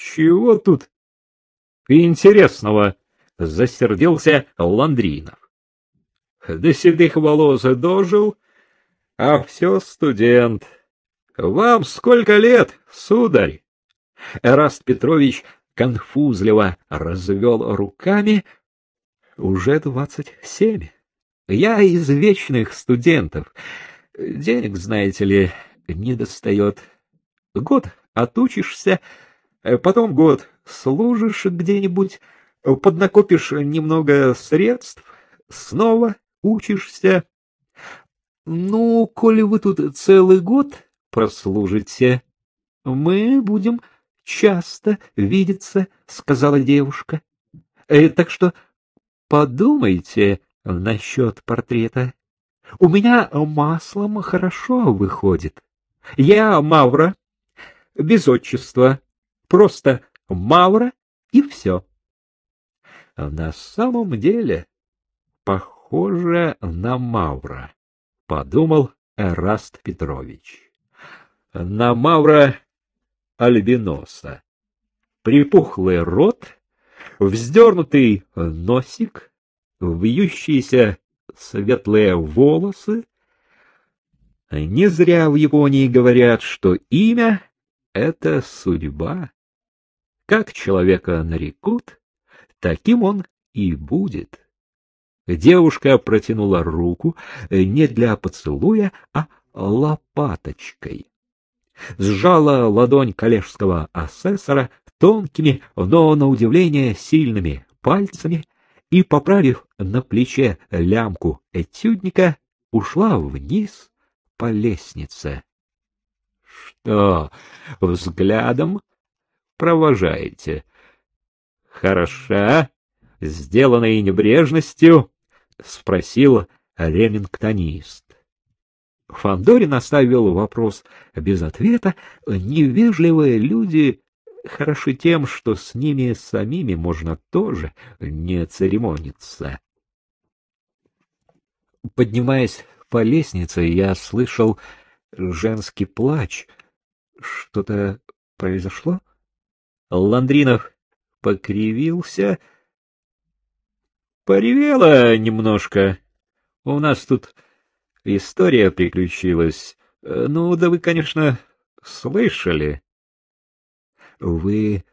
Чего тут интересного? Засердился Ландринов. До седых волос дожил, а все студент. Вам сколько лет, сударь? Эраст Петрович конфузливо развел руками. Уже двадцать семь. Я из вечных студентов. Денег, знаете ли, не достает. Год отучишься, потом год служишь где-нибудь, поднакопишь немного средств, снова учишься. Ну, коли вы тут целый год прослужите, мы будем часто видеться, — сказала девушка. Э, так что подумайте насчет портрета. У меня маслом хорошо выходит. Я Мавра, без отчества, просто Мавра и все. На самом деле похоже на Мавра, — подумал Эраст Петрович. На Мавра альбиноса. Припухлый рот, вздернутый носик, вьющиеся светлые волосы. Не зря в Японии говорят, что имя — это судьба. Как человека нарекут, таким он и будет. Девушка протянула руку не для поцелуя, а лопаточкой сжала ладонь коллежского асессора тонкими, но, на удивление, сильными пальцами и, поправив на плече лямку этюдника, ушла вниз по лестнице. — Что, взглядом провожаете? — Хороша, сделанной небрежностью? — спросил ремингтонист. Фандорин оставил вопрос без ответа. Невежливые люди хороши тем, что с ними самими можно тоже не церемониться. Поднимаясь по лестнице, я слышал женский плач. Что-то произошло? Ландринов покривился. Поревела немножко. У нас тут история приключилась. Э, ну, да вы, конечно, слышали. Вы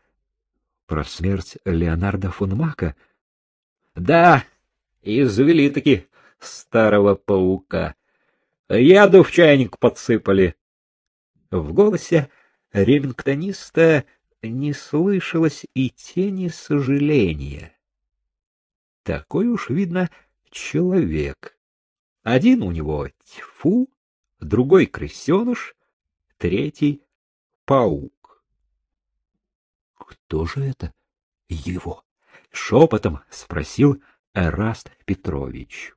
про смерть Леонарда фон Мака? Да, извели таки старого паука. Яду в чайник подсыпали. В голосе ремингтониста не слышалось и тени сожаления. Такой уж, видно, человек. Один у него тьфу, другой крысеныш, третий паук. Кто же это его? Шепотом спросил Эраст Петрович.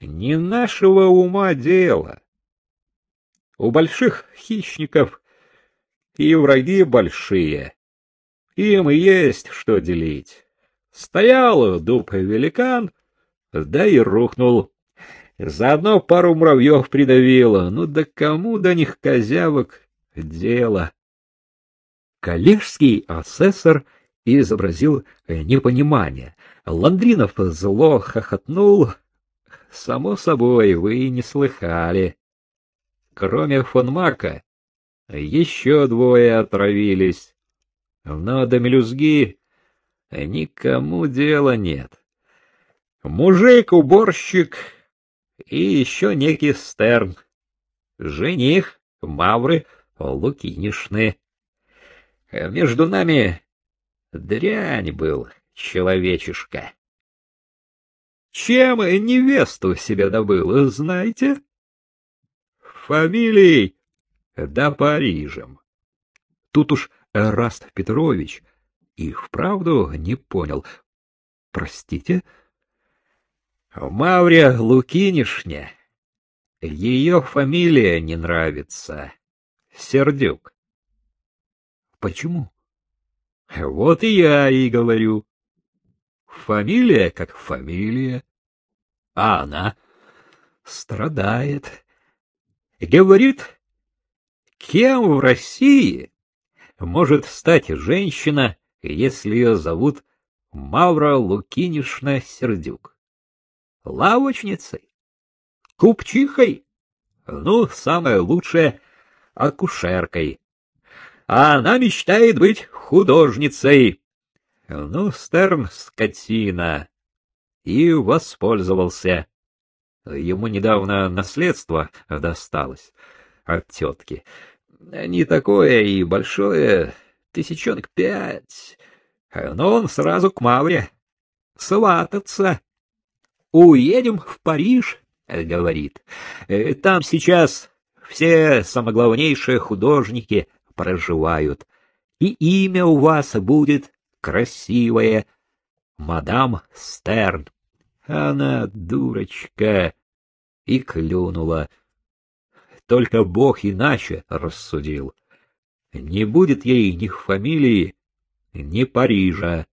Не нашего ума дело. У больших хищников и враги большие. Им есть что делить. Стоял дуб великан, да и рухнул. Заодно пару муравьев придавило. Ну да кому до них козявок дело? Коллежский асессор изобразил непонимание. Ландринов зло хохотнул. Само собой, вы не слыхали. Кроме фон Мака, еще двое отравились. Но до мелюзги никому дела нет. Мужик-уборщик и еще некий Стерн. Жених Мавры Лукинишны. Между нами дрянь был человечишка. Чем невесту себе добыл, знаете? Фамилией да Парижем. Тут уж Раст Петрович и вправду не понял. Простите, — Маврия Лукинишне. Ее фамилия не нравится. Сердюк. Почему? Вот и я и говорю. Фамилия как фамилия. А она страдает. Говорит, кем в России может стать женщина, если ее зовут Мавра Лукинишна Сердюк? Лавочницей? Купчихой? Ну, самое лучшее — акушеркой. А она мечтает быть художницей. Ну, Стерн — скотина. И воспользовался. Ему недавно наследство досталось от тетки. Не такое и большое, тысячонок пять. Но он сразу к Мавре. Свататься. Уедем в Париж, говорит. Там сейчас все самоглавнейшие художники проживают. И имя у вас будет красивое. Мадам Стерн. Она дурочка. И клюнула. Только Бог иначе рассудил. Не будет ей ни фамилии, ни Парижа.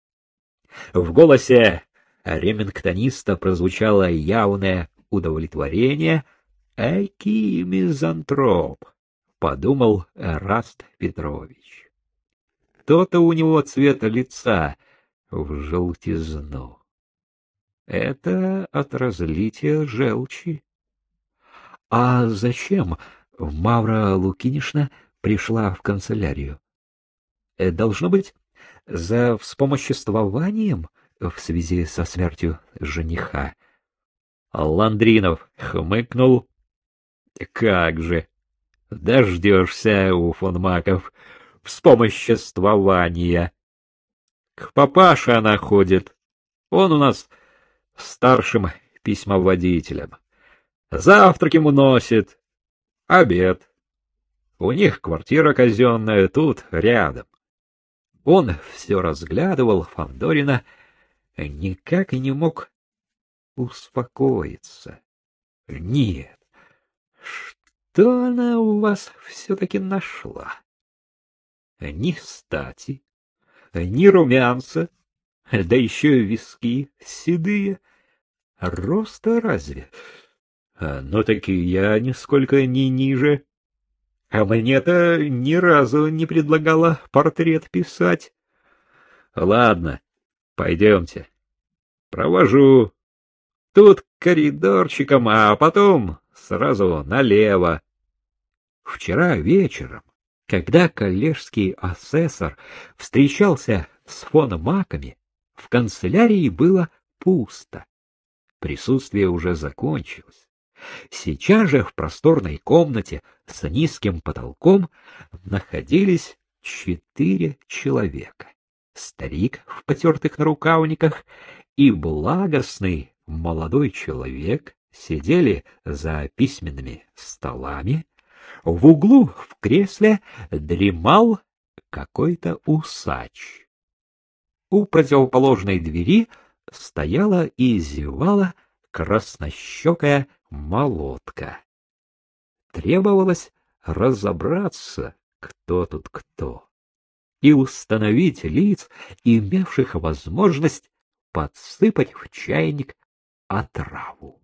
В голосе ремингтониста прозвучало явное удовлетворение. «Эки мизантроп», — подумал Эраст Петрович. То-то у него цвета лица в желтизну. Это от разлития желчи. А зачем Мавра Лукинишна пришла в канцелярию? Э, должно быть, за вспомоществованием в связи со смертью жениха. Ландринов хмыкнул. Как же! Дождешься у фон Маков вспомоществования. К папаше она ходит. Он у нас старшим письмоводителем. Завтраки уносит, обед. У них квартира казенная тут, рядом. Он все разглядывал Фандорина, никак и не мог успокоиться. Нет, что она у вас все-таки нашла? Ни стати, ни румянца, да еще виски седые. Роста разве? А, но таки я нисколько не ниже. А мне-то ни разу не предлагала портрет писать. Ладно, пойдемте. Провожу. Тут коридорчиком, а потом сразу налево. Вчера вечером, когда коллежский асессор встречался с фон Маками, в канцелярии было пусто. Присутствие уже закончилось. Сейчас же в просторной комнате с низким потолком находились четыре человека. Старик в потертых нарукавниках и благостный молодой человек сидели за письменными столами. В углу в кресле дремал какой-то усач. У противоположной двери стояла и зевала краснощекая молотка. Требовалось разобраться, кто тут кто, и установить лиц, имевших возможность подсыпать в чайник отраву.